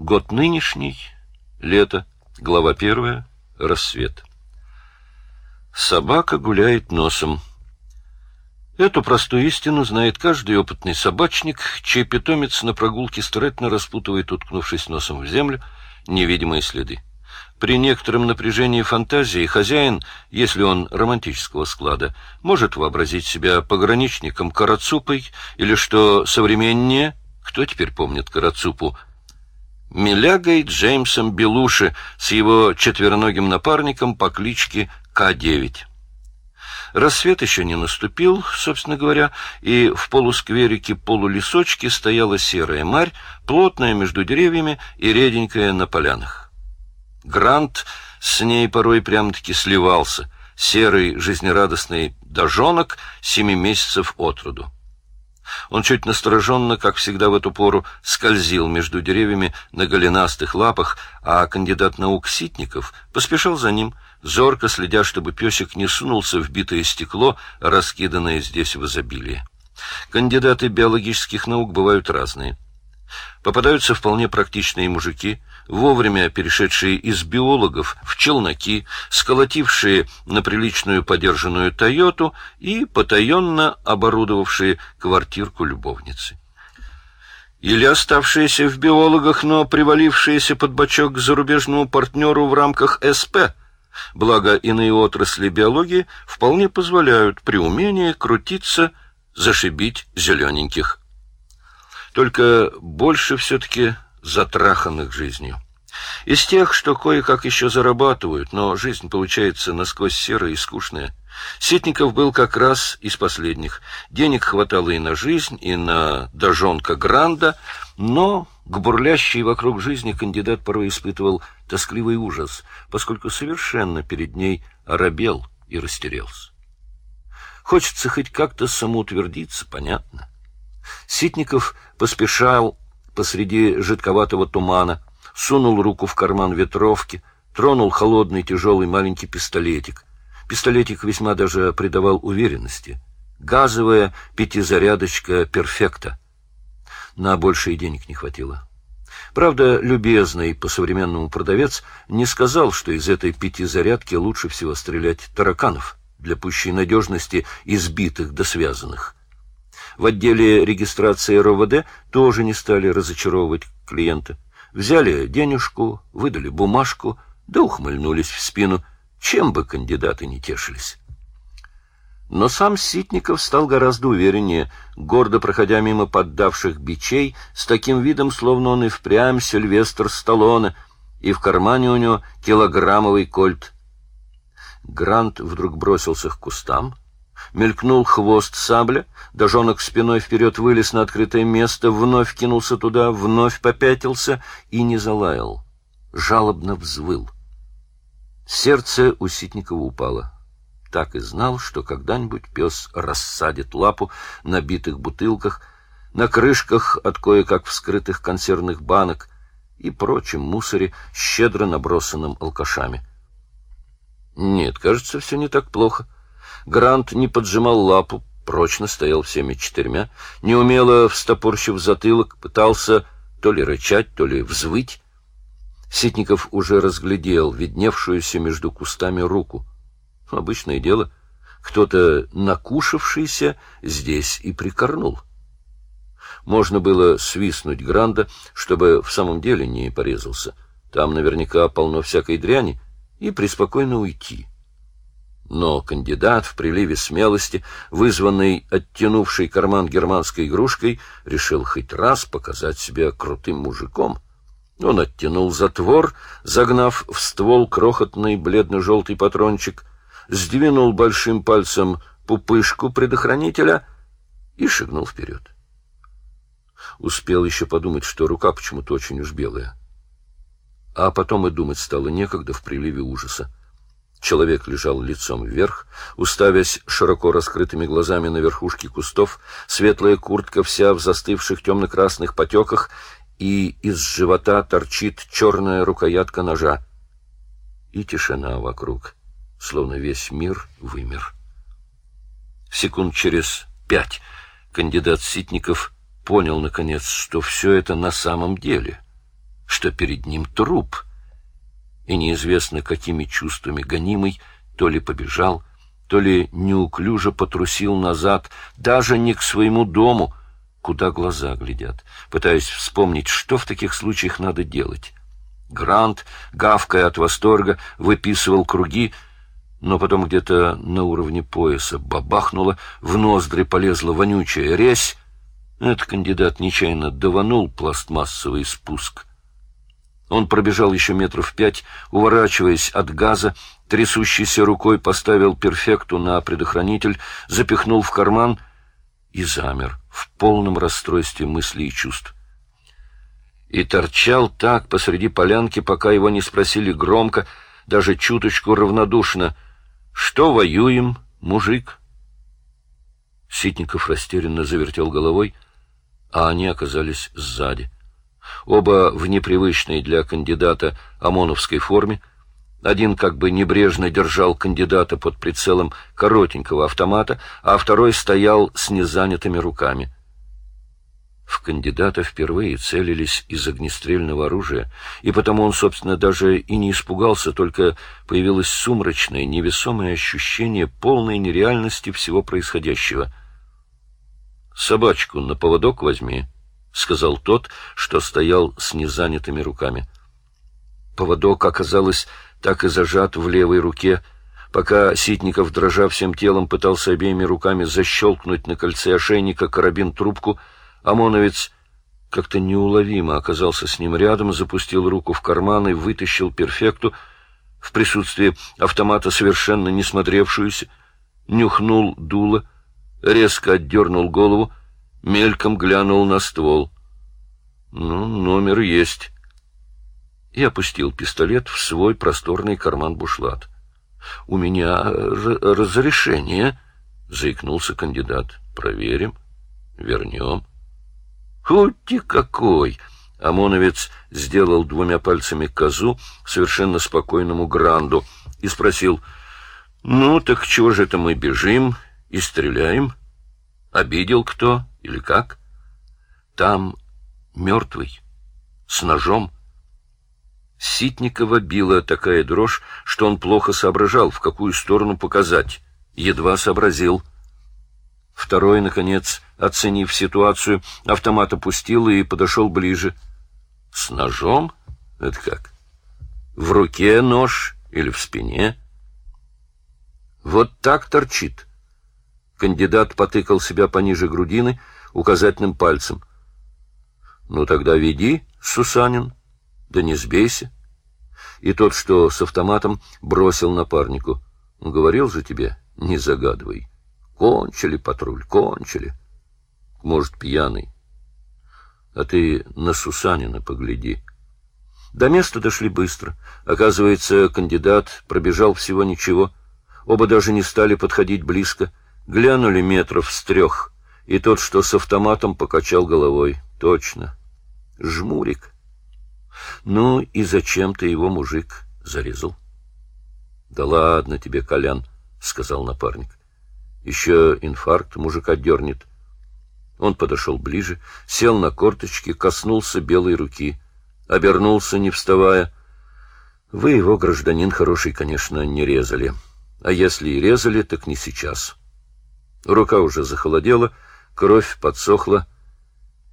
Год нынешний, лето, глава первая, рассвет. Собака гуляет носом. Эту простую истину знает каждый опытный собачник, чей питомец на прогулке старательно распутывает, уткнувшись носом в землю, невидимые следы. При некотором напряжении фантазии хозяин, если он романтического склада, может вообразить себя пограничником Карацупой или, что современнее, кто теперь помнит Карацупу, Милягой Джеймсом Белуши с его четвероногим напарником по кличке К-9. Рассвет еще не наступил, собственно говоря, и в полускверике-полулесочке стояла серая марь, плотная между деревьями и реденькая на полянах. Грант с ней порой прямо-таки сливался, серый жизнерадостный дожонок семи месяцев от роду. Он чуть настороженно, как всегда в эту пору, скользил между деревьями на голенастых лапах, а кандидат наук Ситников поспешил за ним, зорко следя, чтобы песик не сунулся в битое стекло, раскиданное здесь в изобилии. Кандидаты биологических наук бывают разные. Попадаются вполне практичные мужики, вовремя перешедшие из биологов в челноки, сколотившие на приличную подержанную «Тойоту» и потаенно оборудовавшие квартирку любовницы. Или оставшиеся в биологах, но привалившиеся под бочок к зарубежному партнеру в рамках СП, благо иные отрасли биологии вполне позволяют при умении крутиться, зашибить зелененьких только больше все-таки затраханных жизнью. Из тех, что кое-как еще зарабатывают, но жизнь получается насквозь серая и скучная. Ситников был как раз из последних. Денег хватало и на жизнь, и на дожонка Гранда, но к бурлящей вокруг жизни кандидат порой испытывал тоскливый ужас, поскольку совершенно перед ней оробел и растерялся. Хочется хоть как-то самоутвердиться, понятно. Ситников поспешал посреди жидковатого тумана, сунул руку в карман ветровки, тронул холодный тяжелый маленький пистолетик. Пистолетик весьма даже придавал уверенности. Газовая пятизарядочка «Перфекта». На большие денег не хватило. Правда, любезный по-современному продавец не сказал, что из этой пятизарядки лучше всего стрелять тараканов для пущей надежности избитых да связанных. В отделе регистрации РОВД тоже не стали разочаровывать клиента. Взяли денежку, выдали бумажку, да ухмыльнулись в спину, чем бы кандидаты не тешились. Но сам Ситников стал гораздо увереннее, гордо проходя мимо поддавших бичей, с таким видом, словно он и впрямь Сильвестр Сталлоне, и в кармане у него килограммовый кольт. Грант вдруг бросился к кустам, Мелькнул хвост сабля, дожонок спиной вперед вылез на открытое место, вновь кинулся туда, вновь попятился и не залаял. Жалобно взвыл. Сердце у Ситникова упало. Так и знал, что когда-нибудь пес рассадит лапу на битых бутылках, на крышках от кое-как вскрытых консервных банок и прочем мусоре, щедро набросанном алкашами. Нет, кажется, все не так плохо. Грант не поджимал лапу, прочно стоял всеми четырьмя, неумело встопорщив затылок, пытался то ли рычать, то ли взвыть. Ситников уже разглядел видневшуюся между кустами руку. Обычное дело, кто-то накушавшийся здесь и прикорнул. Можно было свистнуть Гранда, чтобы в самом деле не порезался. Там наверняка полно всякой дряни, и преспокойно уйти. Но кандидат в приливе смелости, вызванный оттянувшей карман германской игрушкой, решил хоть раз показать себя крутым мужиком. Он оттянул затвор, загнав в ствол крохотный бледно-желтый патрончик, сдвинул большим пальцем пупышку предохранителя и шагнул вперед. Успел еще подумать, что рука почему-то очень уж белая. А потом и думать стало некогда в приливе ужаса. Человек лежал лицом вверх, уставясь широко раскрытыми глазами на верхушки кустов, светлая куртка вся в застывших темно-красных потеках, и из живота торчит черная рукоятка ножа. И тишина вокруг, словно весь мир вымер. Секунд через пять кандидат Ситников понял, наконец, что все это на самом деле — что перед ним труп. И неизвестно, какими чувствами гонимый, то ли побежал, то ли неуклюже потрусил назад, даже не к своему дому, куда глаза глядят, пытаясь вспомнить, что в таких случаях надо делать. Грант, гавкая от восторга, выписывал круги, но потом где-то на уровне пояса бабахнуло, в ноздри полезла вонючая резь. Этот кандидат нечаянно даванул пластмассовый спуск. Он пробежал еще метров пять, уворачиваясь от газа, трясущейся рукой поставил перфекту на предохранитель, запихнул в карман и замер в полном расстройстве мыслей и чувств. И торчал так посреди полянки, пока его не спросили громко, даже чуточку равнодушно, «Что воюем, мужик?» Ситников растерянно завертел головой, а они оказались сзади. Оба в непривычной для кандидата ОМОНовской форме, один как бы небрежно держал кандидата под прицелом коротенького автомата, а второй стоял с незанятыми руками. В кандидата впервые целились из огнестрельного оружия, и потому он, собственно, даже и не испугался, только появилось сумрачное, невесомое ощущение полной нереальности всего происходящего. «Собачку на поводок возьми», — сказал тот, что стоял с незанятыми руками. Поводок, оказалось, так и зажат в левой руке, пока Ситников, дрожа всем телом, пытался обеими руками защелкнуть на кольце ошейника карабин-трубку, ОМОНовец как-то неуловимо оказался с ним рядом, запустил руку в карман и вытащил перфекту, в присутствии автомата совершенно не смотревшуюся, нюхнул дуло, резко отдернул голову, мельком глянул на ствол. Ну, номер есть. И опустил пистолет в свой просторный карман бушлат. У меня разрешение, заикнулся кандидат. Проверим, вернем. Хути какой! Омоновец сделал двумя пальцами козу совершенно спокойному Гранду и спросил, «Ну, так чего же это мы бежим и стреляем? Обидел кто?» Или как? Там мертвый, с ножом. Ситникова била такая дрожь, что он плохо соображал, в какую сторону показать. Едва сообразил. Второй, наконец, оценив ситуацию, автомат опустил и подошел ближе. С ножом? Это как? В руке нож или в спине? Вот так торчит. Кандидат потыкал себя пониже грудины указательным пальцем. «Ну тогда веди, Сусанин, да не сбейся». И тот, что с автоматом, бросил напарнику. «Говорил же тебе, не загадывай. Кончили патруль, кончили. Может, пьяный. А ты на Сусанина погляди». До места дошли быстро. Оказывается, кандидат пробежал всего ничего. Оба даже не стали подходить близко. Глянули метров с трех, и тот, что с автоматом, покачал головой. Точно. Жмурик. Ну и зачем ты его, мужик, зарезал? Да ладно тебе, Колян, сказал напарник. Еще инфаркт мужика дернет. Он подошел ближе, сел на корточки, коснулся белой руки, обернулся, не вставая. Вы его, гражданин хороший, конечно, не резали. А если и резали, так не сейчас. Рука уже захолодела, кровь подсохла,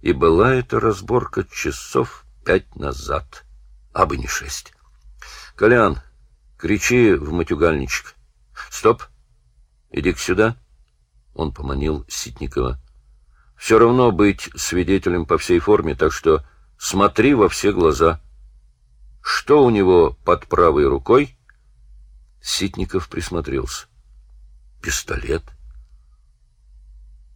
и была эта разборка часов пять назад, а бы не шесть. Колян, кричи в матюгальничек. Стоп! Иди-ка сюда. Он поманил Ситникова. Все равно быть свидетелем по всей форме, так что смотри во все глаза. Что у него под правой рукой? Ситников присмотрелся. Пистолет.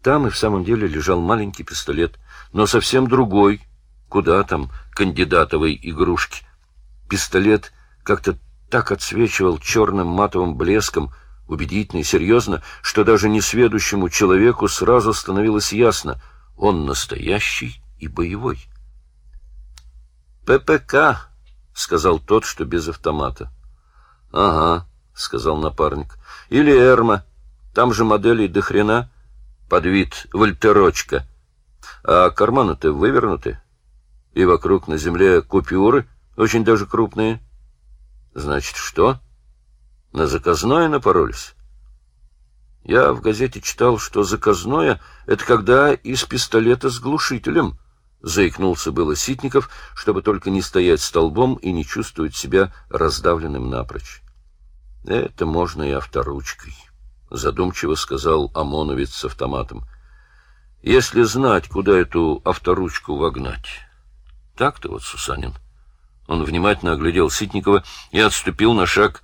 Там и в самом деле лежал маленький пистолет, но совсем другой, куда там, кандидатовой игрушки. Пистолет как-то так отсвечивал черным матовым блеском, убедительно и серьезно, что даже несведущему человеку сразу становилось ясно — он настоящий и боевой. «ППК», — сказал тот, что без автомата. «Ага», — сказал напарник. «Или Эрма. Там же моделей до хрена» под вид вольтерочка. А карманы-то вывернуты. И вокруг на земле купюры, очень даже крупные. Значит, что? На заказное напоролись? Я в газете читал, что заказное — это когда из пистолета с глушителем. Заикнулся было Ситников, чтобы только не стоять столбом и не чувствовать себя раздавленным напрочь. Это можно и авторучкой, задумчиво сказал ОМОНовец с автоматом. Если знать, куда эту авторучку вогнать. Так-то вот, Сусанин. Он внимательно оглядел Ситникова и отступил на шаг.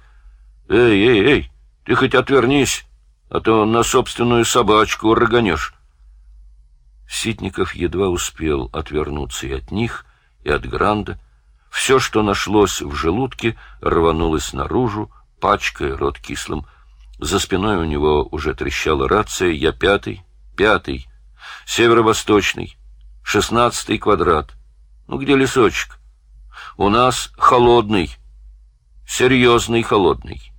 Эй, эй, эй, ты хоть отвернись, а то на собственную собачку рыганешь. Ситников едва успел отвернуться и от них, и от Гранда. Все, что нашлось в желудке, рванулось наружу, пачкая рот кислым. За спиной у него уже трещала рация. Я пятый, пятый, северо-восточный, шестнадцатый квадрат. Ну, где лесочек? У нас холодный, серьезный холодный.